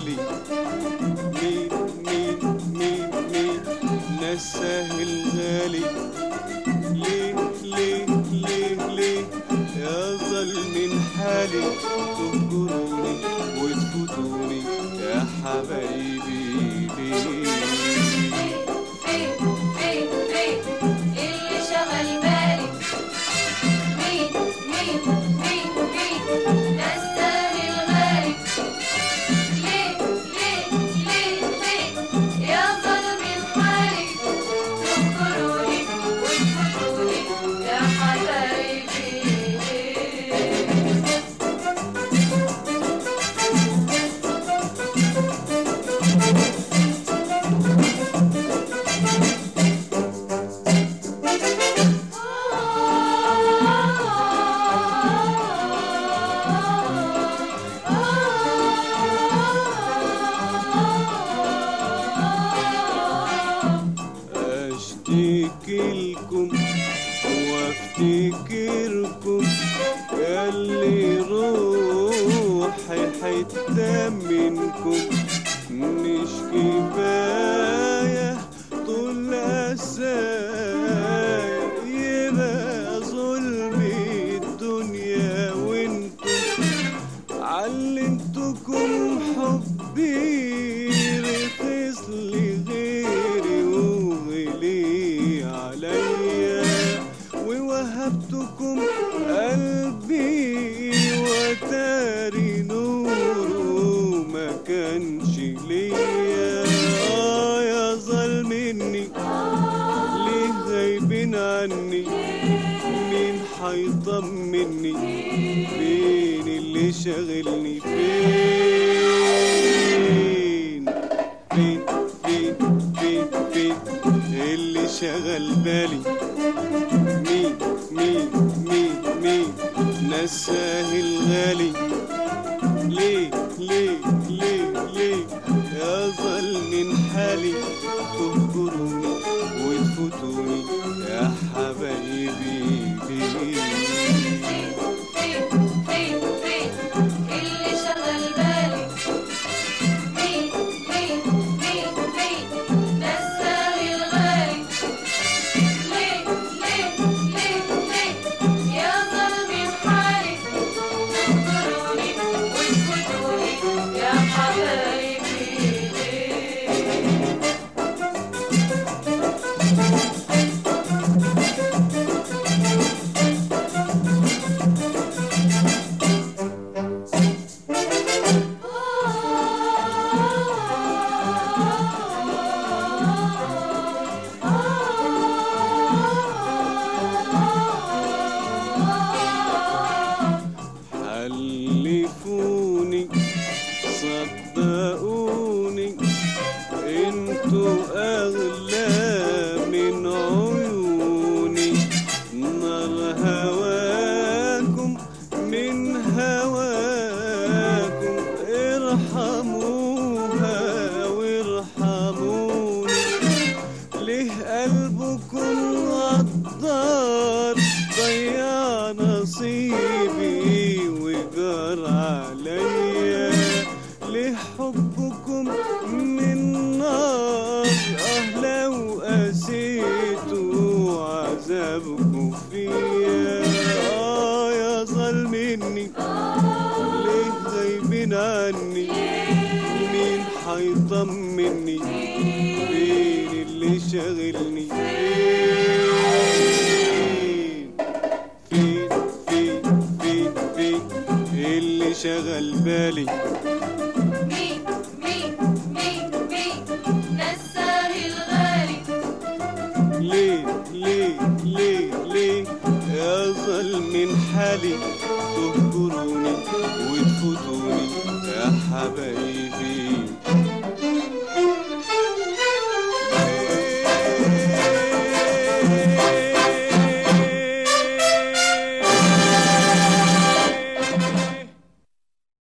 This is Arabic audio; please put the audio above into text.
بالي مين مين مين مين نساه الغالي ليه ليه ليه ليه؟ يظل من حالي تهجروني وتفوتوني يا حبايبي اشتكي لكم وأفتكركم ياللي روحي حتة منكم. مش كفاية طول أسايا يبقى ظلم الدنيا وإنتم علمتكم حبي. ووهبتكم قلبي وتاري نوره ما كانش ليا. آه يا ظالمني ليه غايبين عني؟ مين حيطمني فين اللي شاغلني؟ فين نساه الغالي. ليه ليه ليه ليه يا ظل من حالي تهجروني وتفوتوني يا حبايبي. عذابكم فيا آه يا ظالمني ليه غايبين عني مين حيطمني فين اللي شاغلني فين فين فين فين اللي شغل بالي. من حالي تهجروني وتفوتوني يا حبايبي.